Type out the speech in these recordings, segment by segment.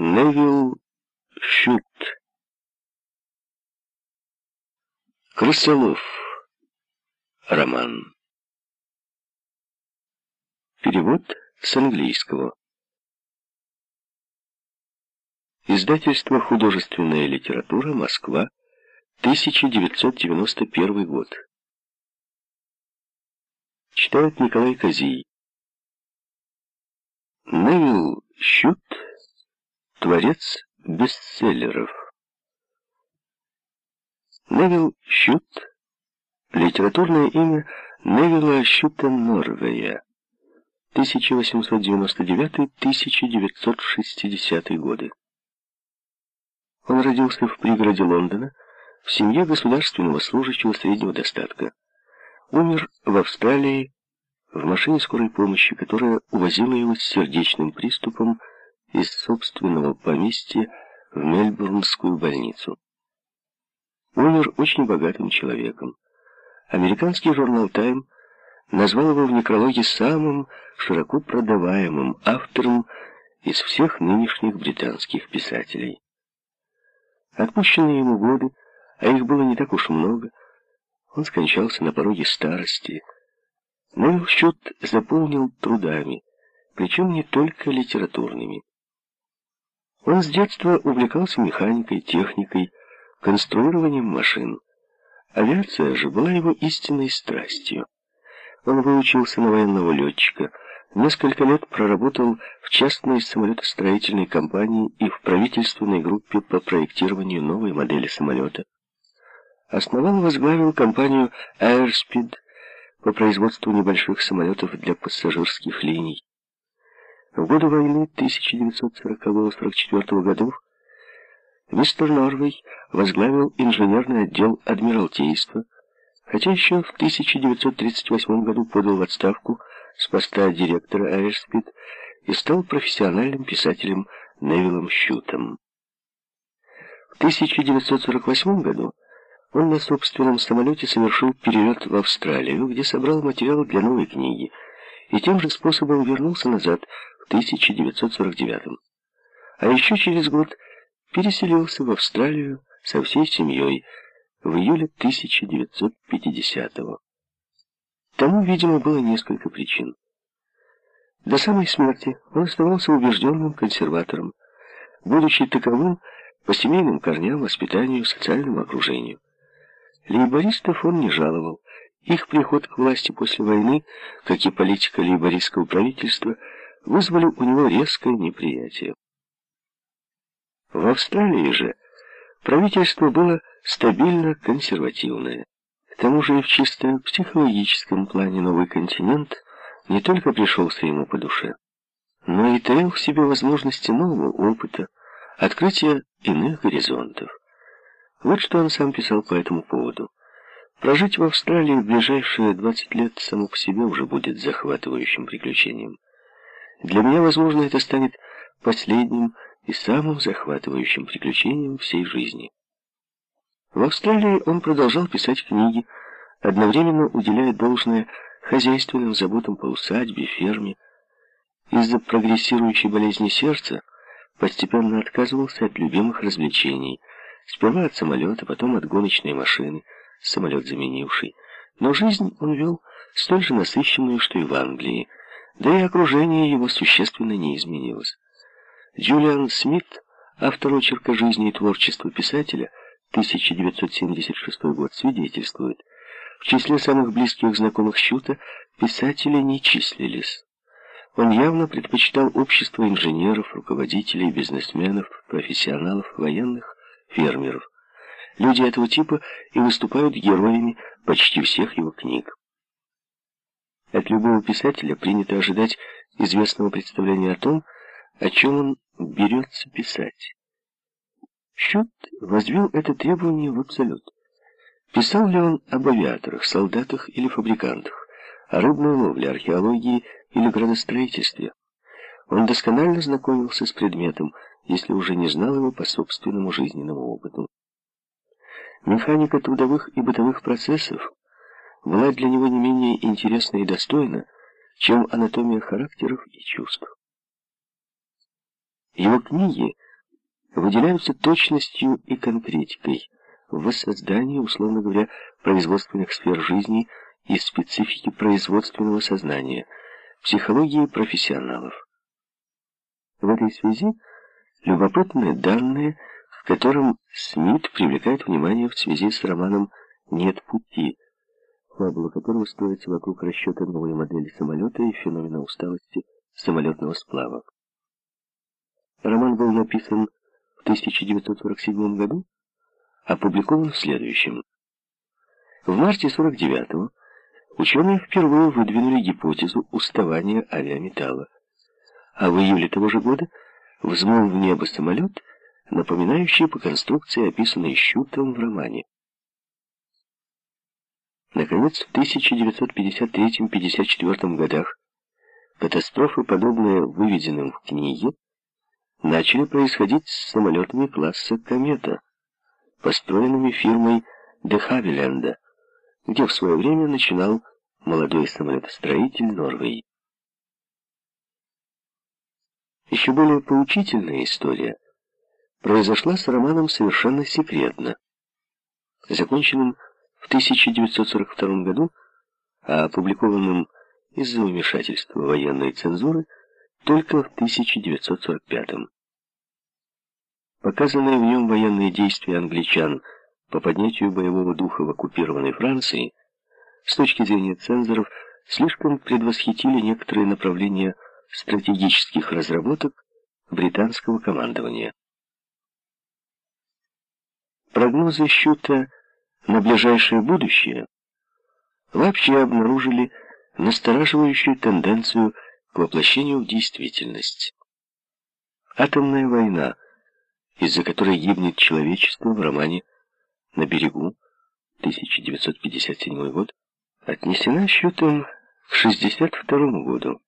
Невил Шут. Крысолов. Роман. Перевод с английского. Издательство «Художественная литература. Москва. 1991 год». Читает Николай Козий. Невил Щут Творец бестселлеров. Невил Щут. Литературное имя Невилла Щута Норвея. 1899-1960 годы. Он родился в пригороде Лондона в семье государственного служащего среднего достатка. Умер в Австралии в машине скорой помощи, которая увозила его с сердечным приступом из собственного поместья в Мельбурнскую больницу. Умер очень богатым человеком. Американский журнал «Тайм» назвал его в некрологе самым широко продаваемым автором из всех нынешних британских писателей. Отпущенные ему годы, а их было не так уж много, он скончался на пороге старости, но его счет заполнил трудами, причем не только литературными. Он с детства увлекался механикой, техникой, конструированием машин. Авиация же была его истинной страстью. Он выучился на военного летчика, несколько лет проработал в частной самолетостроительной компании и в правительственной группе по проектированию новой модели самолета. Основал и возглавил компанию Airspeed по производству небольших самолетов для пассажирских линий. В годы войны 1940-44 годов мистер Норвей возглавил инженерный отдел Адмиралтейства, хотя еще в 1938 году подал в отставку с поста директора Аэрспид и стал профессиональным писателем Невиллом Щутом. В 1948 году он на собственном самолете совершил перелет в Австралию, где собрал материал для новой книги, и тем же способом вернулся назад 1949 А еще через год переселился в Австралию со всей семьей в июле 1950-го. Тому, видимо, было несколько причин. До самой смерти он оставался убежденным консерватором, будучи таковым по семейным корням, воспитанию, социальному окружению. Лейбористов он не жаловал. Их приход к власти после войны, как и политика лейбористского правительства – вызвали у него резкое неприятие. В Австралии же правительство было стабильно консервативное. К тому же и в чисто психологическом плане новый континент не только пришелся ему по душе, но и таил в себе возможности нового опыта, открытия иных горизонтов. Вот что он сам писал по этому поводу. Прожить в Австралии в ближайшие 20 лет само по себе уже будет захватывающим приключением. Для меня, возможно, это станет последним и самым захватывающим приключением всей жизни. В Австралии он продолжал писать книги, одновременно уделяя должное хозяйственным заботам по усадьбе, ферме. Из-за прогрессирующей болезни сердца постепенно отказывался от любимых развлечений. Сперва от самолета, потом от гоночной машины, самолет заменивший. Но жизнь он вел столь же насыщенную, что и в Англии, да и окружение его существенно не изменилось. Джулиан Смит, автор очерка жизни и творчества писателя, 1976 год, свидетельствует, в числе самых близких знакомых Щута писатели не числились. Он явно предпочитал общество инженеров, руководителей, бизнесменов, профессионалов, военных, фермеров. Люди этого типа и выступают героями почти всех его книг. От любого писателя принято ожидать известного представления о том, о чем он берется писать. Щут возвел это требование в абсолют. Писал ли он об авиаторах, солдатах или фабрикантах, о рыбной ловле, археологии или градостроительстве? Он досконально знакомился с предметом, если уже не знал его по собственному жизненному опыту. Механика трудовых и бытовых процессов была для него не менее интересна и достойна, чем анатомия характеров и чувств. Его книги выделяются точностью и конкретикой в воссоздании, условно говоря, производственных сфер жизни и специфики производственного сознания, психологии профессионалов. В этой связи любопытные данные, к которым Смит привлекает внимание в связи с романом «Нет пути», фабула которого строится вокруг расчета новой модели самолета и феномена усталости самолетного сплава. Роман был написан в 1947 году, опубликован в следующем. В марте 49-го ученые впервые выдвинули гипотезу уставания авиаметалла, а в июле того же года взмыл в небо самолет, напоминающий по конструкции, описанный Щутом в романе. Наконец, в 1953-54 годах катастрофы, подобные выведенным в книге, начали происходить с самолетами класса «Комета», построенными фирмой де Хавиленда, где в свое время начинал молодой самолетостроитель Норвей. Еще более поучительная история произошла с романом совершенно секретно, законченным в 1942 году, а опубликованным из-за вмешательства военной цензуры только в 1945. Показанные в нем военные действия англичан по поднятию боевого духа в оккупированной Франции с точки зрения цензоров слишком предвосхитили некоторые направления стратегических разработок британского командования. Прогнозы Щута на ближайшее будущее вообще обнаружили настораживающую тенденцию к воплощению в действительность. Атомная война, из-за которой гибнет человечество в романе «На берегу» 1957 год, отнесена счетом к 1962 году,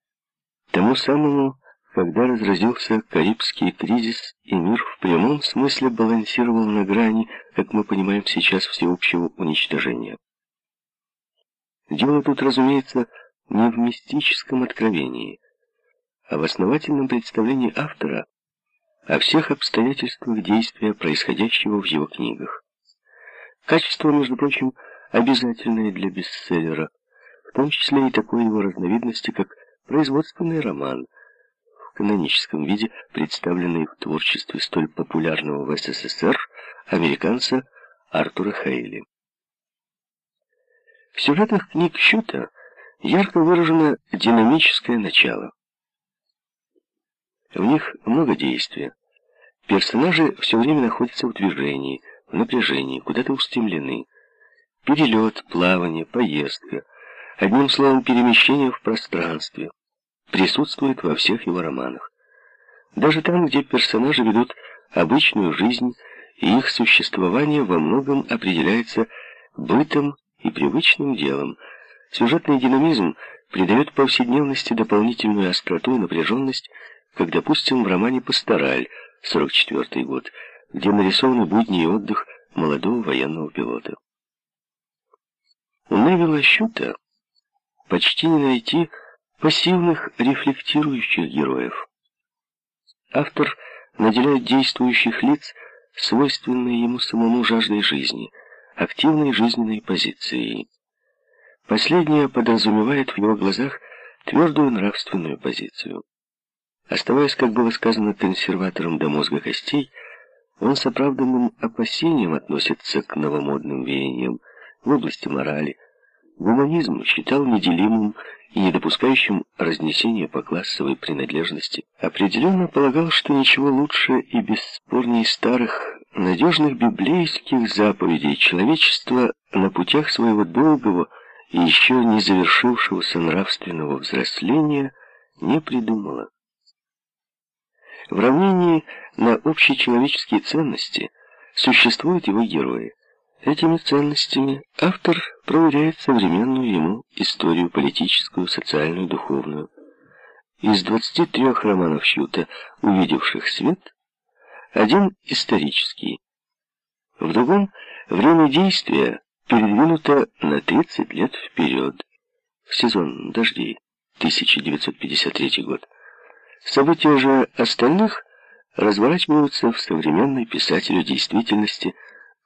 тому самому, когда разразился Карибский кризис, и мир в прямом смысле балансировал на грани, как мы понимаем сейчас, всеобщего уничтожения. Дело тут, разумеется, не в мистическом откровении, а в основательном представлении автора о всех обстоятельствах действия, происходящего в его книгах. Качество, между прочим, обязательное для бестселлера, в том числе и такой его разновидности, как производственный роман, каноническом виде представленный в творчестве столь популярного в СССР американца Артура Хейли. В сюжетах книг Щута ярко выражено динамическое начало. В них много действия. Персонажи все время находятся в движении, в напряжении, куда-то устремлены. Перелет, плавание, поездка, одним словом, перемещение в пространстве, присутствует во всех его романах. Даже там, где персонажи ведут обычную жизнь, и их существование во многом определяется бытом и привычным делом, Сюжетный динамизм придает повседневности дополнительную остроту и напряженность, как, допустим, в романе «Пастораль» 44 год, где нарисованы будни и отдых молодого военного пилота. У Невилла Щута почти не найти пассивных рефлектирующих героев. Автор наделяет действующих лиц свойственной ему самому жаждой жизни, активной жизненной позицией. Последнее подразумевает в его глазах твердую нравственную позицию. Оставаясь, как было сказано, консерватором до мозга костей, он с оправданным опасением относится к новомодным веяниям в области морали. Гуманизм считал неделимым и не допускающим разнесения по классовой принадлежности. Определенно полагал, что ничего лучше и бесспорней старых, надежных библейских заповедей человечества на путях своего долгого, и еще не завершившегося нравственного взросления не придумала. В равнении на общечеловеческие ценности существуют его герои. Этими ценностями автор проверяет современную ему историю политическую, социальную, духовную. Из 23 романов Щута, увидевших свет, один исторический. В другом время действия передвинуто на 30 лет вперед, в сезон дождей, 1953 год. События же остальных разворачиваются в современной писателю действительности,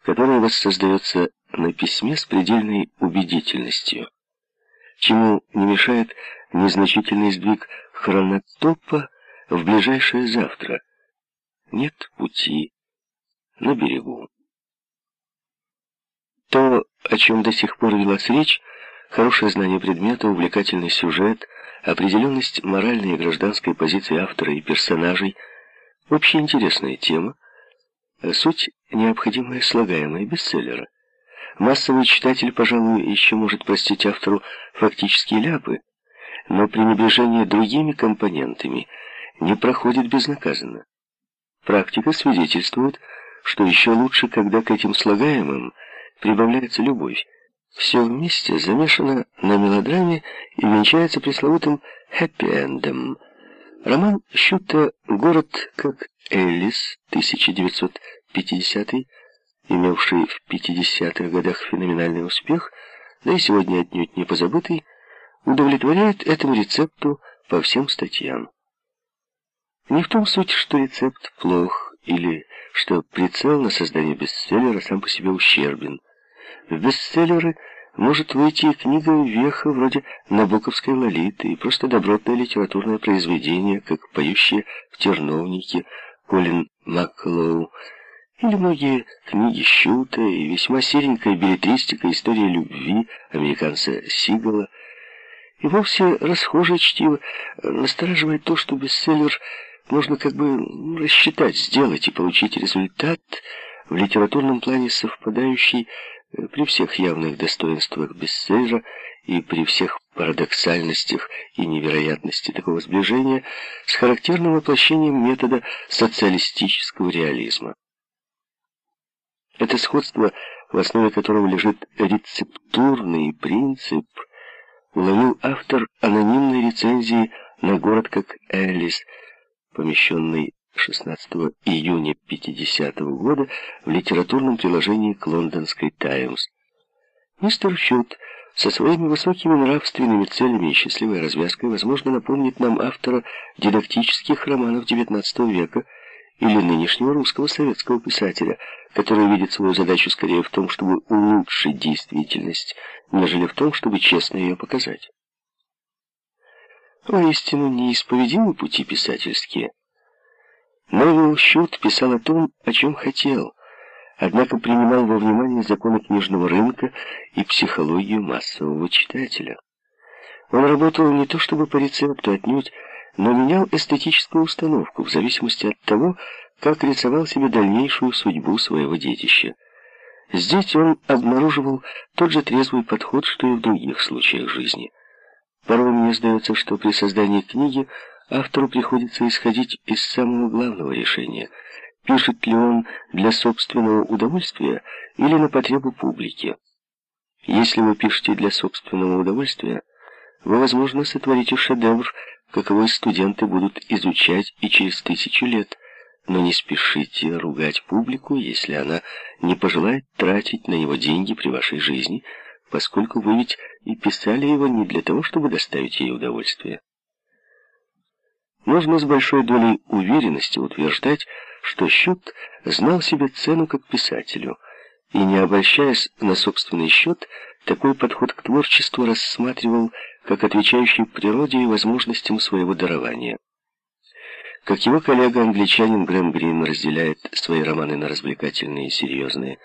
которая воссоздается на письме с предельной убедительностью, чему не мешает незначительный сдвиг хронотопа в ближайшее завтра. Нет пути на берегу. То, о чем до сих пор велась речь, хорошее знание предмета, увлекательный сюжет, определенность моральной и гражданской позиции автора и персонажей, общеинтересная тема, суть необходимая слагаемая бестселлера. Массовый читатель, пожалуй, еще может простить автору фактические ляпы, но пренебрежение другими компонентами не проходит безнаказанно. Практика свидетельствует, что еще лучше, когда к этим слагаемым прибавляется любовь. Все вместе замешано на мелодраме и венчается пресловутым хэппи-эндом. Роман Щута «Город как Эллис» 1950 имевший в 50-х годах феноменальный успех, да и сегодня отнюдь не позабытый, удовлетворяет этому рецепту по всем статьям. Не в том суть, что рецепт плох, или что прицел на создание бестселлера сам по себе ущербен. В бестселлеры может выйти книга веха вроде «Набоковской Лолиты» и просто добротное литературное произведение, как «Поющие в терновнике» Колин Макклоу, или многие книги Щута и весьма серенькая билетристика «История любви» американца Сигала. И вовсе расхожее чтиво настораживает то, что бестселлер можно как бы рассчитать, сделать и получить результат в литературном плане совпадающий при всех явных достоинствах бестселлера и при всех парадоксальностях и невероятности такого сближения с характерным воплощением метода социалистического реализма. Это сходство, в основе которого лежит рецептурный принцип, уловил автор анонимной рецензии на город как Элис, помещенный 16 июня 50 -го года в литературном приложении к лондонской «Таймс». Мистер Щут со своими высокими нравственными целями и счастливой развязкой, возможно, напомнит нам автора дидактических романов XIX века, или нынешнего русского советского писателя, который видит свою задачу скорее в том, чтобы улучшить действительность, нежели в том, чтобы честно ее показать. Воистину неисповедимы пути писательские. Новый Щут писал о том, о чем хотел, однако принимал во внимание законы книжного рынка и психологию массового читателя. Он работал не то чтобы по рецепту отнюдь, но менял эстетическую установку в зависимости от того, как рисовал себе дальнейшую судьбу своего детища. Здесь он обнаруживал тот же трезвый подход, что и в других случаях жизни. Порой мне сдается, что при создании книги автору приходится исходить из самого главного решения. Пишет ли он для собственного удовольствия или на потребу публики? Если вы пишете для собственного удовольствия, вы, возможно, сотворите шедевр, каковой студенты будут изучать и через тысячу лет. Но не спешите ругать публику, если она не пожелает тратить на него деньги при вашей жизни, поскольку вы ведь и писали его не для того, чтобы доставить ей удовольствие. Можно с большой долей уверенности утверждать, что Щут знал себе цену как писателю, и, не обольщаясь на собственный счет, такой подход к творчеству рассматривал как отвечающий природе и возможностям своего дарования. Как его коллега-англичанин Грэм Грин разделяет свои романы на развлекательные и серьезные,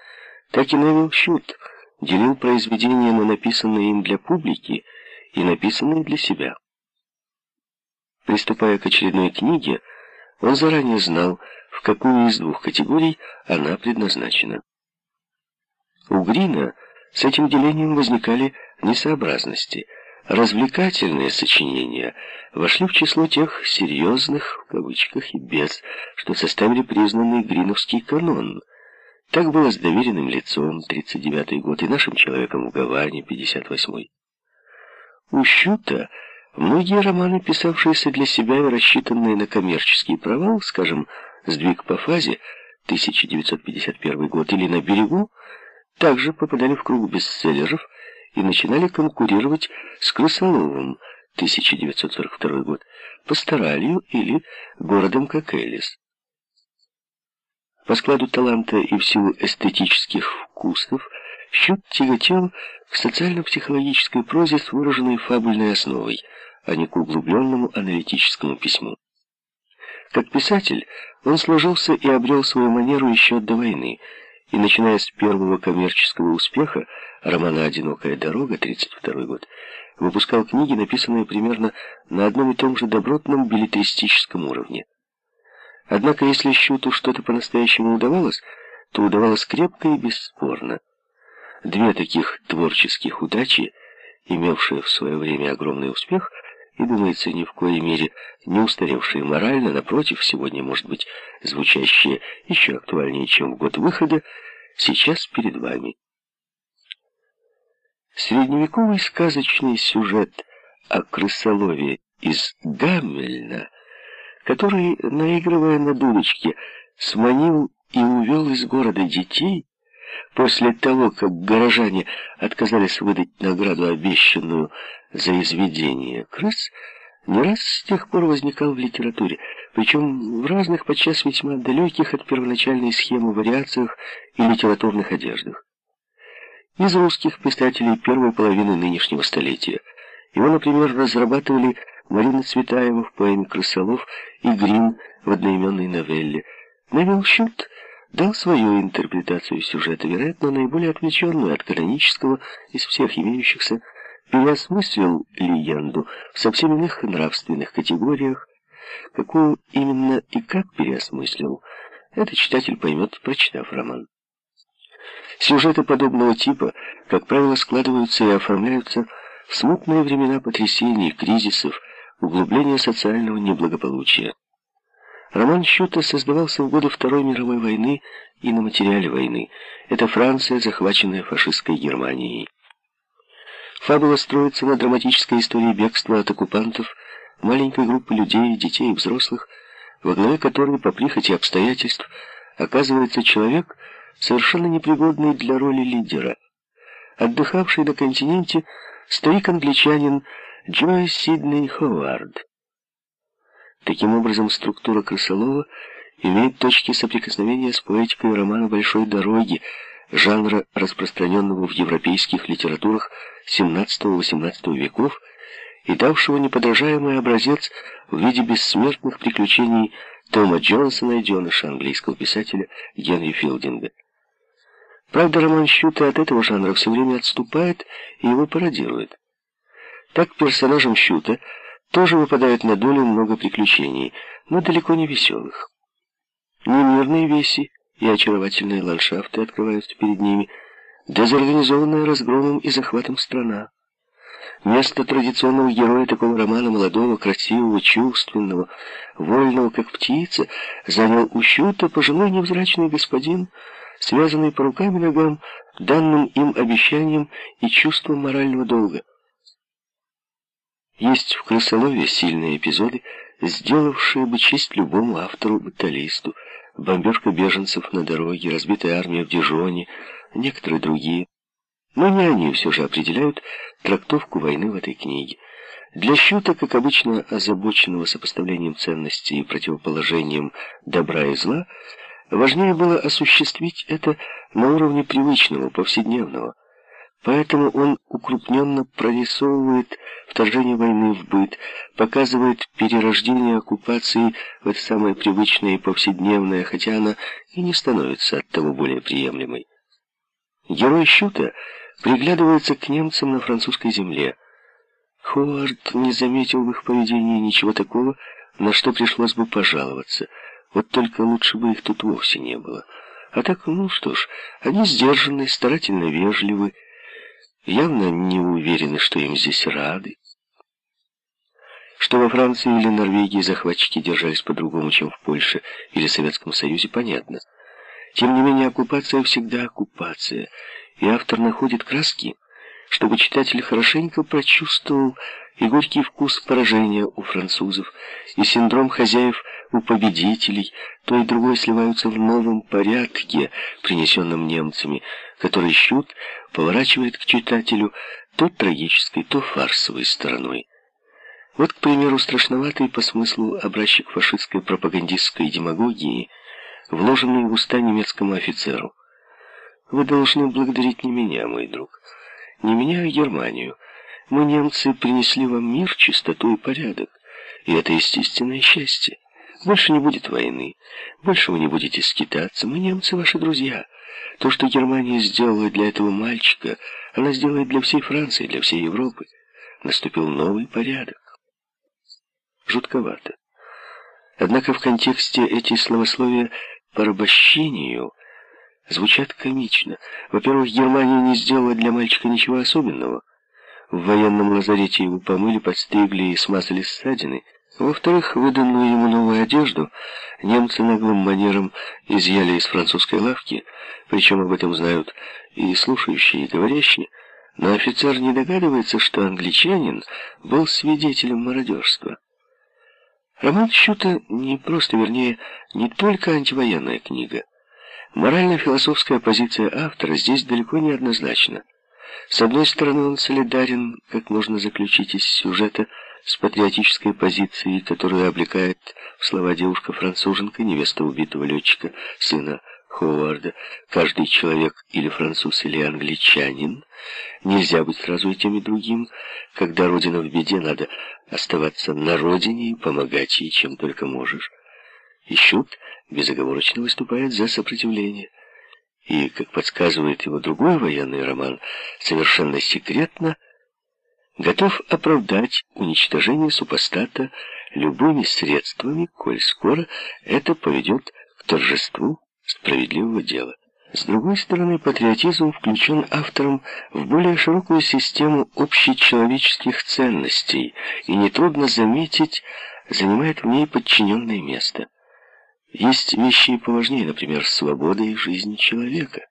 так и Невил Щут делил произведения на написанные им для публики и написанные для себя. Приступая к очередной книге, он заранее знал, в какую из двух категорий она предназначена. У Грина с этим делением возникали несообразности – Развлекательные сочинения вошли в число тех «серьезных» в кавычках и без, что составили признанный Гриновский канон. Так было с доверенным лицом, 39-й год, и нашим человеком в Гаване, 58-й. У Щута многие романы, писавшиеся для себя и рассчитанные на коммерческий провал, скажем, «Сдвиг по фазе», 1951 год, или «На берегу», также попадали в круг бестселлеров, и начинали конкурировать с Крысоловым, 1942 год, Пасторалью или городом как Элис. По складу таланта и в силу эстетических вкусов Щут тяготел к социально-психологической прозе с выраженной фабульной основой, а не к углубленному аналитическому письму. Как писатель он сложился и обрел свою манеру еще до войны, и начиная с первого коммерческого успеха романа «Одинокая дорога» 1932 год, выпускал книги, написанные примерно на одном и том же добротном билетристическом уровне. Однако, если Щуту что-то по-настоящему удавалось, то удавалось крепко и бесспорно. Две таких творческих удачи, имевшие в свое время огромный успех, и, думается, ни в коей мере не устаревшие морально, напротив, сегодня, может быть, звучащие еще актуальнее, чем в год выхода, сейчас перед вами. Средневековый сказочный сюжет о крысолове из Гаммельна, который, наигрывая на дудочке, сманил и увел из города детей, после того, как горожане отказались выдать награду, обещанную за изведение крыс, не раз с тех пор возникал в литературе, причем в разных, подчас весьма далеких от первоначальной схемы вариациях и литературных одеждах. Из русских писателей первой половины нынешнего столетия его, например, разрабатывали Марина Цветаева в поэме «Крысолов» и Грин в одноименной новелле. Навел Щут дал свою интерпретацию сюжета, вероятно, наиболее отвлеченную от канонического из всех имеющихся, переосмыслил легенду в совсем иных нравственных категориях, какую именно и как переосмыслил, этот читатель поймет, прочитав роман. Сюжеты подобного типа, как правило, складываются и оформляются в смутные времена потрясений, кризисов, углубления социального неблагополучия. Роман Щута создавался в годы Второй мировой войны и на материале войны. Это Франция, захваченная фашистской Германией. Фабула строится на драматической истории бегства от оккупантов маленькой группы людей, детей и взрослых, во главе которой по прихоти обстоятельств оказывается человек, совершенно непригодный для роли лидера. Отдыхавший на континенте старик-англичанин Джой Сидней Ховард. Таким образом, структура Крысолова имеет точки соприкосновения с поэтикой романа «Большой дороги», жанра, распространенного в европейских литературах XVII-XVIII веков и давшего неподражаемый образец в виде бессмертных приключений Тома Джонсона и Дионыша английского писателя Генри Филдинга. Правда, роман Щута от этого жанра все время отступает и его пародирует. Так персонажам Щута тоже выпадает на долю много приключений, но далеко не веселых. Немирные веси и очаровательные ландшафты открываются перед ними, дезорганизованная разгромом и захватом страна. Место традиционного героя такого романа молодого, красивого, чувственного, вольного, как птица, занял у Щута пожилой невзрачный господин, связанный по рукам и ногам данным им обещанием и чувством морального долга. Есть в крысолове сильные эпизоды, сделавшие бы честь любому автору-баталисту, бомбежка беженцев на дороге, разбитая армия в Дижоне, некоторые другие. Но не они все же определяют трактовку войны в этой книге. Для Щута, как обычно озабоченного сопоставлением ценностей и противоположением добра и зла, важнее было осуществить это на уровне привычного, повседневного. Поэтому он укрупненно прорисовывает вторжение войны в быт, показывает перерождение оккупации в это самое привычное и повседневное, хотя она и не становится от того более приемлемой. Герой Щута приглядывается к немцам на французской земле. Ховард не заметил в их поведении ничего такого, на что пришлось бы пожаловаться. Вот только лучше бы их тут вовсе не было. А так, ну что ж, они сдержанные, старательно вежливы, явно не уверены, что им здесь рады. Что во Франции или Норвегии захватчики держались по-другому, чем в Польше или Советском Союзе, понятно. Тем не менее, оккупация всегда оккупация, и автор находит краски, чтобы читатель хорошенько прочувствовал и горький вкус поражения у французов, и синдром хозяев у победителей, то и другое сливаются в новом порядке, принесенном немцами, который Щут поворачивает к читателю то трагической, то фарсовой стороной. Вот, к примеру, страшноватый по смыслу образчик фашистской пропагандистской демагогии вложенный в уста немецкому офицеру. «Вы должны благодарить не меня, мой друг, не меня, а Германию. Мы, немцы, принесли вам мир, чистоту и порядок, и это естественное счастье. Больше не будет войны, больше вы не будете скитаться, мы, немцы, ваши друзья». То, что Германия сделала для этого мальчика, она сделает для всей Франции, для всей Европы. Наступил новый порядок. Жутковато. Однако в контексте эти словословия порабощению звучат комично. Во-первых, Германия не сделала для мальчика ничего особенного. В военном лазарете его помыли, подстригли и смазали ссадины. Во-вторых, выданную ему новую одежду немцы наглым манером изъяли из французской лавки, причем об этом знают и слушающие, и говорящие, но офицер не догадывается, что англичанин был свидетелем мародерства. Роман Щута не просто, вернее, не только антивоенная книга. Морально-философская позиция автора здесь далеко не однозначна. С одной стороны, он солидарен, как можно заключить из сюжета, с патриотической позицией, которую облекает в слова девушка-француженка, невеста убитого летчика, сына Ховарда. Каждый человек или француз, или англичанин. Нельзя быть сразу и тем, и другим. Когда родина в беде, надо оставаться на родине и помогать ей, чем только можешь. И Щут безоговорочно выступает за сопротивление. И, как подсказывает его другой военный роман, совершенно секретно – готов оправдать уничтожение супостата любыми средствами, коль скоро это поведет к торжеству справедливого дела. С другой стороны, патриотизм включен автором в более широкую систему общечеловеческих ценностей, и нетрудно заметить, занимает в ней подчиненное место. Есть вещи поважнее, например, свобода и жизнь человека.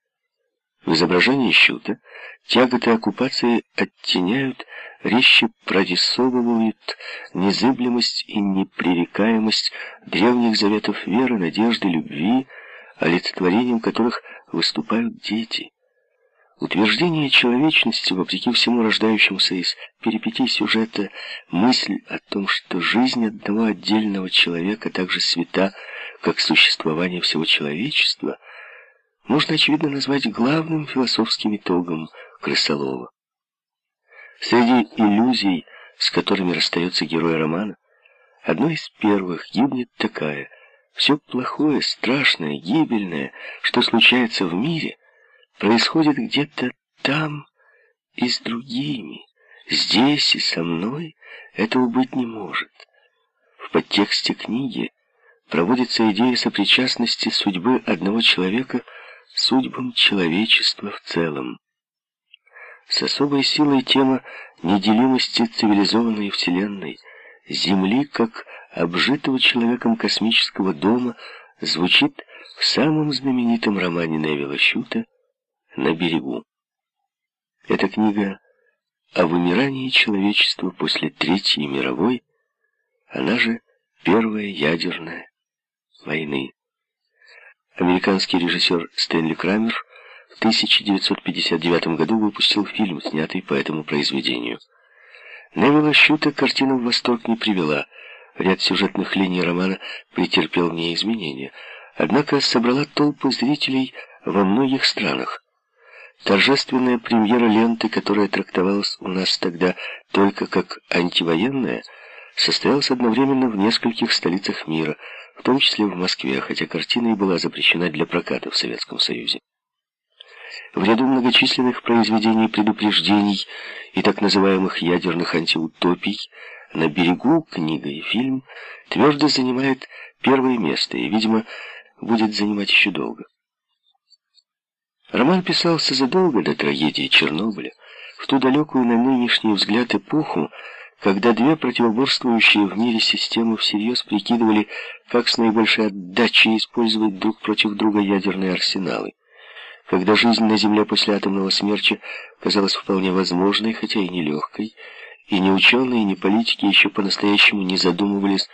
В изображении Щута тяготы оккупации оттеняют, резче прорисовывают незыблемость и непререкаемость древних заветов веры, надежды, любви, олицетворением которых выступают дети. Утверждение человечности, вопреки всему рождающемуся из перипетий сюжета, мысль о том, что жизнь одного отдельного человека так же свята, как существование всего человечества – можно, очевидно, назвать главным философским итогом Крысолова. Среди иллюзий, с которыми расстается герой романа, одной из первых гибнет такая. Все плохое, страшное, гибельное, что случается в мире, происходит где-то там и с другими. Здесь и со мной этого быть не может. В подтексте книги проводится идея сопричастности судьбы одного человека – судьбам человечества в целом. С особой силой тема неделимости цивилизованной Вселенной, Земли как обжитого человеком космического дома, звучит в самом знаменитом романе Невилла Щута «На берегу». Эта книга о вымирании человечества после Третьей мировой, она же Первая ядерная войны. Американский режиссер Стэнли Крамер 1959 году выпустил фильм, снятый по этому произведению. Невилла Щута картина в восторг не привела. Ряд сюжетных линий романа претерпел в ней изменения. Однако собрала толпы зрителей во многих странах. Торжественная премьера ленты, которая трактовалась у нас тогда только как антивоенная, состоялась одновременно в нескольких столицах мира – в том числе в Москве, хотя картина и была запрещена для проката в Советском Союзе. В ряду многочисленных произведений предупреждений и так называемых ядерных антиутопий на берегу книга и фильм твердо занимает первое место и, видимо, будет занимать еще долго. Роман писался задолго до трагедии Чернобыля, в ту далекую на нынешний взгляд эпоху, когда две противоборствующие в мире системы всерьез прикидывали, как с наибольшей отдачей использовать друг против друга ядерные арсеналы. Когда жизнь на Земле после атомного смерча казалась вполне возможной, хотя и нелегкой, и ни ученые, ни политики еще по-настоящему не задумывались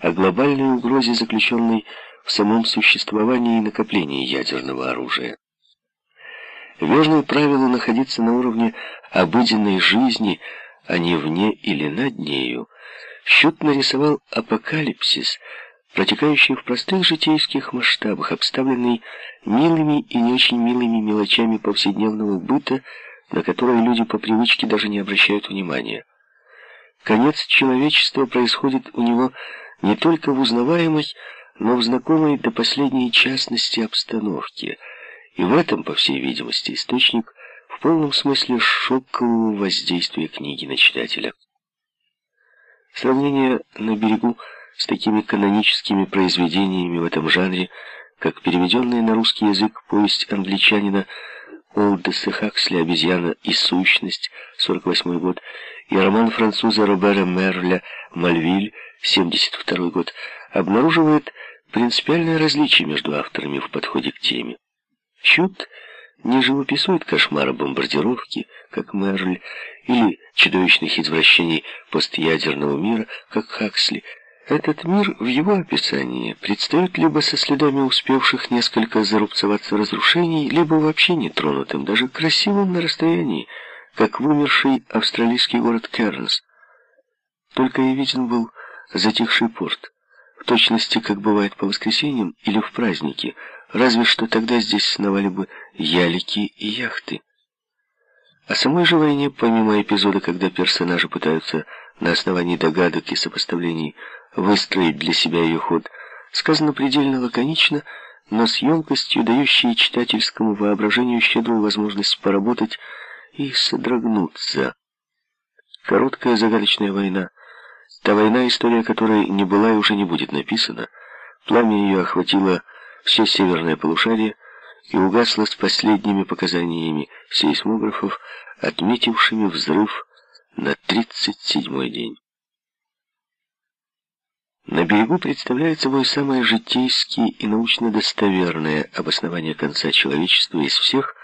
о глобальной угрозе, заключенной в самом существовании и накоплении ядерного оружия. Верное правило находиться на уровне обыденной жизни – а не вне или над нею, Щут нарисовал апокалипсис, протекающий в простых житейских масштабах, обставленный милыми и не очень милыми мелочами повседневного быта, на которые люди по привычке даже не обращают внимания. Конец человечества происходит у него не только в узнаваемой, но в знакомой до последней частности обстановке, и в этом, по всей видимости, источник в полном смысле шокового воздействия книги на читателя. Сравнение на берегу с такими каноническими произведениями в этом жанре, как переведенная на русский язык повесть англичанина Олдеса Хаксли «Обезьяна и сущность», 48 год, и роман француза Робера Мерля «Мальвиль», 72 год, обнаруживает принципиальное различие между авторами в подходе к теме. Щут не живописует кошмара бомбардировки, как Мерль, или чудовищных извращений постядерного мира, как Хаксли. Этот мир в его описании предстает либо со следами успевших несколько зарубцеваться разрушений, либо вообще нетронутым, даже красивым на расстоянии, как вымерший австралийский город Кернс. Только и виден был затихший порт, в точности, как бывает по воскресеньям или в праздники, разве что тогда здесь сновали бы ялики и яхты. О самой же войне, помимо эпизода, когда персонажи пытаются на основании догадок и сопоставлений выстроить для себя ее ход, сказано предельно лаконично, но с емкостью, дающей читательскому воображению щедрую возможность поработать и содрогнуться. Короткая загадочная война, та война, история которой не была и уже не будет написана, пламя ее охватило все северное полушарие, и угасла с последними показаниями сейсмографов, отметившими взрыв на 37-й день. На берегу представляет собой самое житейское и научно достоверное обоснование конца человечества из всех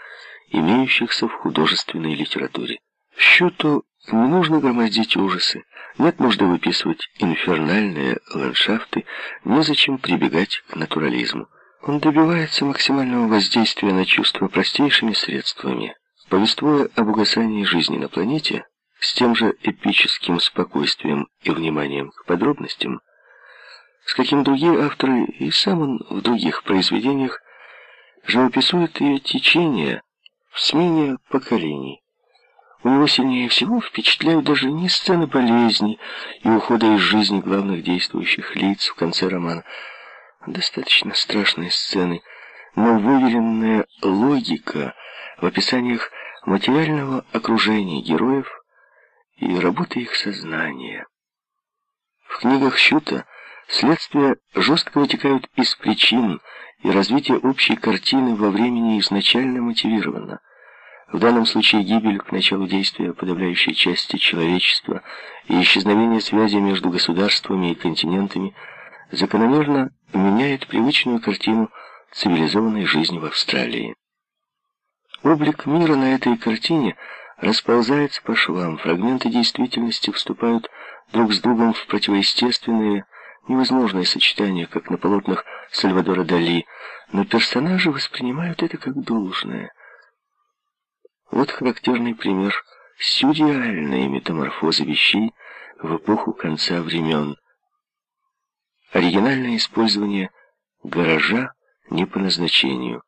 имеющихся в художественной литературе. Счету не нужно громоздить ужасы, нет нужды выписывать инфернальные ландшафты, незачем прибегать к натурализму. Он добивается максимального воздействия на чувства простейшими средствами, повествуя об угасании жизни на планете с тем же эпическим спокойствием и вниманием к подробностям, с каким другие авторы, и сам он в других произведениях, живописует ее течение в смене поколений. У него сильнее всего впечатляют даже не сцены болезни и ухода из жизни главных действующих лиц в конце романа, Достаточно страшные сцены, но выверенная логика в описаниях материального окружения героев и работы их сознания. В книгах Щута следствия жестко вытекают из причин, и развитие общей картины во времени изначально мотивировано. В данном случае гибель к началу действия подавляющей части человечества и исчезновение связи между государствами и континентами – закономерно меняет привычную картину цивилизованной жизни в Австралии. Облик мира на этой картине расползается по швам, фрагменты действительности вступают друг с другом в противоестественные, невозможные сочетания, как на полотнах Сальвадора Дали, но персонажи воспринимают это как должное. Вот характерный пример сюрреальной метаморфозы вещей в эпоху конца времен. Оригинальное использование гаража не по назначению.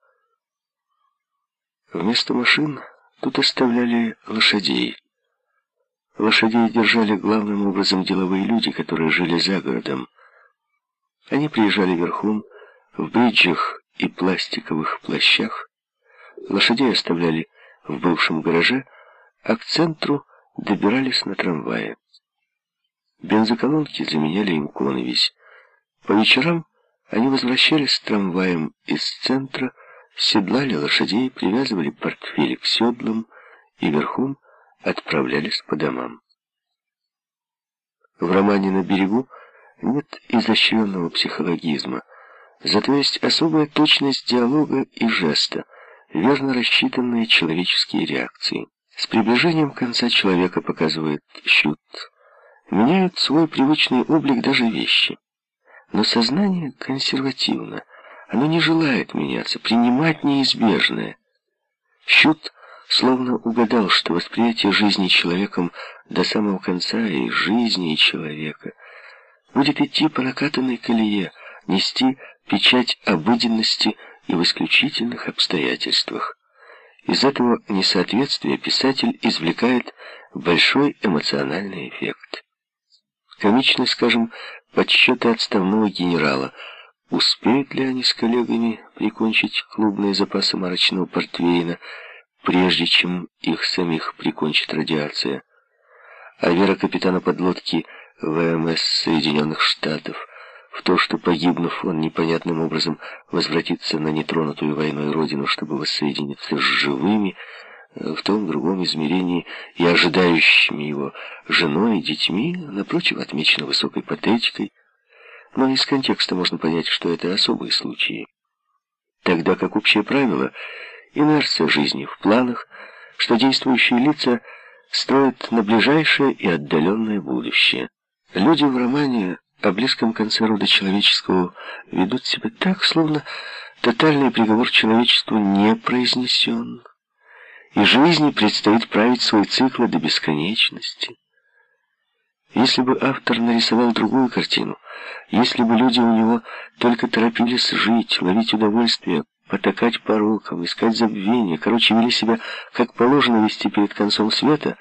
Вместо машин тут оставляли лошадей. Лошадей держали главным образом деловые люди, которые жили за городом. Они приезжали верхом, в бриджах и пластиковых плащах. Лошадей оставляли в бывшем гараже, а к центру добирались на трамвае. Бензоколонки заменяли им коновесь. По вечерам они возвращались с трамваем из центра, седлали лошадей, привязывали портфели к седлам и верхом отправлялись по домам. В романе «На берегу» нет изощренного психологизма, зато есть особая точность диалога и жеста, верно рассчитанные человеческие реакции. С приближением конца человека показывает щут, меняют свой привычный облик даже вещи. Но сознание консервативно. Оно не желает меняться, принимать неизбежное. Щут словно угадал, что восприятие жизни человеком до самого конца и жизни и человека будет идти по накатанной колее, нести печать обыденности и в исключительных обстоятельствах. Из этого несоответствия писатель извлекает большой эмоциональный эффект. Комичны, скажем, подсчеты отставного генерала. Успеют ли они с коллегами прикончить клубные запасы марочного портвейна, прежде чем их самих прикончит радиация? А вера капитана подлодки ВМС Соединенных Штатов в то, что, погибнув, он непонятным образом возвратится на нетронутую войной родину, чтобы воссоединиться с живыми, в том другом измерении и ожидающими его женой и детьми, напротив, отмечено высокой патетикой, но из контекста можно понять, что это особые случаи. Тогда как общее правило, инерция жизни в планах, что действующие лица строят на ближайшее и отдаленное будущее. Люди в романе о близком конце рода человеческого ведут себя так, словно тотальный приговор человечеству не произнесен и жизни предстоит править свой цикл до бесконечности. Если бы автор нарисовал другую картину, если бы люди у него только торопились жить, ловить удовольствие, потакать порокам, искать забвение, короче, вели себя, как положено вести перед концом света,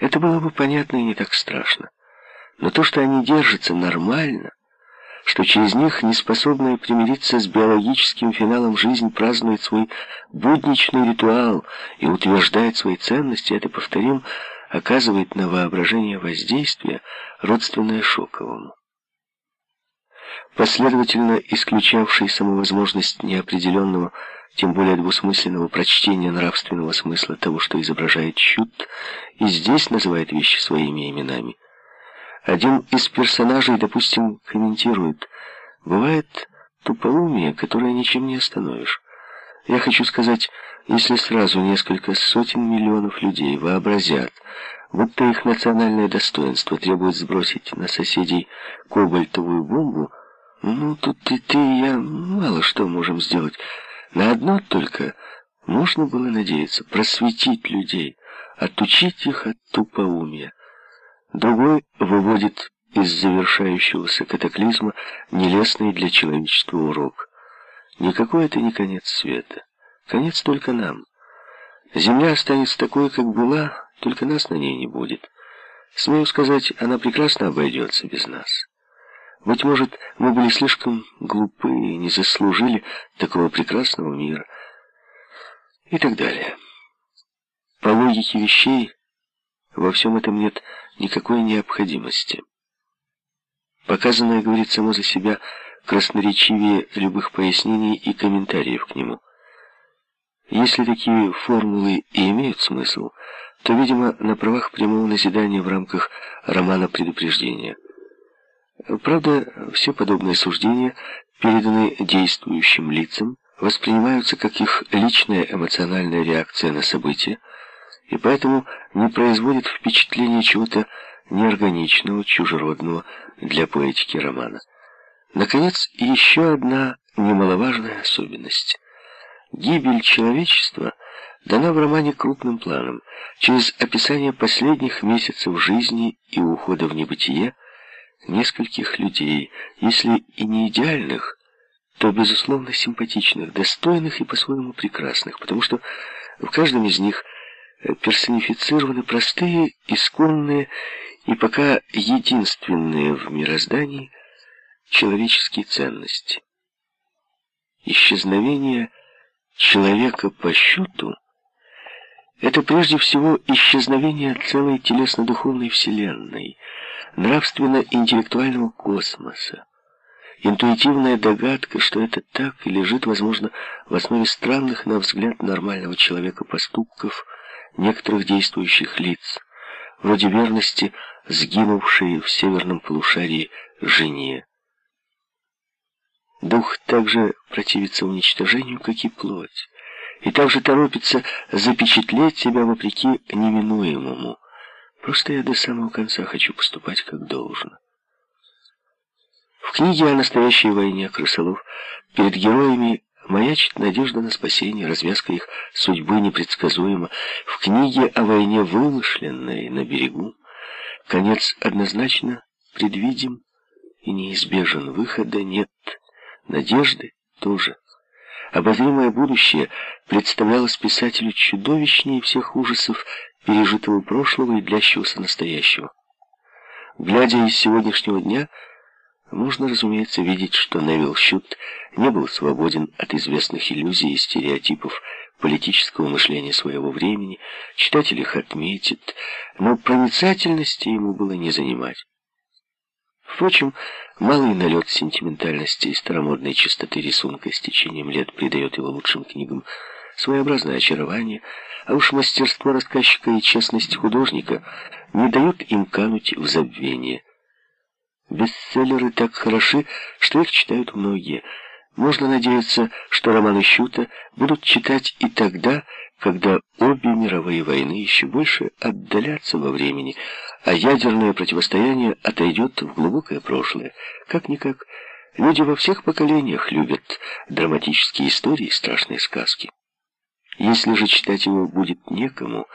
это было бы понятно и не так страшно. Но то, что они держатся нормально, что через них неспособная примириться с биологическим финалом жизнь празднует свой будничный ритуал и утверждает свои ценности, это, повторим, оказывает на воображение воздействие, родственное шоковому. Последовательно исключавший самовозможность неопределенного, тем более двусмысленного прочтения нравственного смысла того, что изображает щут, и здесь называет вещи своими именами – один из персонажей, допустим, комментирует, бывает тупоумие, которое ничем не остановишь. Я хочу сказать, если сразу несколько сотен миллионов людей вообразят, будто их национальное достоинство требует сбросить на соседей кобальтовую бомбу, ну, тут и ты, и я мало что можем сделать. На одно только можно было надеяться просветить людей, отучить их от тупоумия. Другой выводит из завершающегося катаклизма нелестный для человечества урок. Никакой это не конец света. Конец только нам. Земля останется такой, как была, только нас на ней не будет. Смею сказать, она прекрасно обойдется без нас. Быть может, мы были слишком глупы и не заслужили такого прекрасного мира. И так далее. По логике вещей, во всем этом нет никакой необходимости. Показанное говорит само за себя красноречивее любых пояснений и комментариев к нему. Если такие формулы и имеют смысл, то, видимо, на правах прямого назидания в рамках романа предупреждения. Правда, все подобные суждения переданы действующим лицам, воспринимаются как их личная эмоциональная реакция на события, и поэтому не производит впечатления чего-то неорганичного, чужеродного для поэтики романа. Наконец, еще одна немаловажная особенность. Гибель человечества дана в романе крупным планом, через описание последних месяцев жизни и ухода в небытие нескольких людей, если и не идеальных, то, безусловно, симпатичных, достойных и по-своему прекрасных, потому что в каждом из них – персонифицированы простые, исконные и пока единственные в мироздании человеческие ценности. Исчезновение человека по счету – это прежде всего исчезновение целой телесно-духовной вселенной, нравственно-интеллектуального космоса. Интуитивная догадка, что это так, и лежит, возможно, в основе странных, на взгляд нормального человека, поступков – некоторых действующих лиц, вроде верности, сгинувшей в северном полушарии жене. Дух также противится уничтожению, как и плоть, и также торопится запечатлеть себя вопреки неминуемому. Просто я до самого конца хочу поступать как должно. В книге о настоящей войне Крысолов перед героями Маячит надежда на спасение, развязка их судьбы непредсказуема. В книге о войне вымышленной на берегу конец однозначно предвидим и неизбежен, выхода нет, надежды тоже. Обозримое будущее представлялось писателю чудовищнее всех ужасов пережитого прошлого и длящегося настоящего. Глядя из сегодняшнего дня, можно, разумеется, видеть, что Невилл Щут не был свободен от известных иллюзий и стереотипов политического мышления своего времени, читатель их отметит, но проницательности ему было не занимать. Впрочем, малый налет сентиментальности и старомодной чистоты рисунка с течением лет придает его лучшим книгам своеобразное очарование, а уж мастерство рассказчика и честность художника не дают им кануть в забвение. Бестселлеры так хороши, что их читают многие. Можно надеяться, что романы Щута будут читать и тогда, когда обе мировые войны еще больше отдалятся во времени, а ядерное противостояние отойдет в глубокое прошлое. Как-никак, люди во всех поколениях любят драматические истории и страшные сказки. Если же читать его будет некому,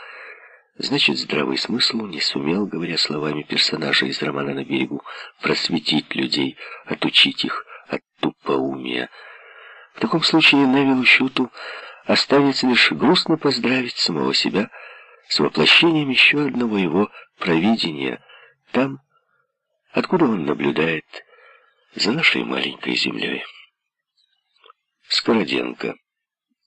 Значит, здравый смысл не сумел, говоря словами персонажа из романа «На берегу», просветить людей, отучить их от тупоумия. В таком случае Невилу Щуту останется лишь грустно поздравить самого себя с воплощением еще одного его провидения там, откуда он наблюдает за нашей маленькой землей. Скороденко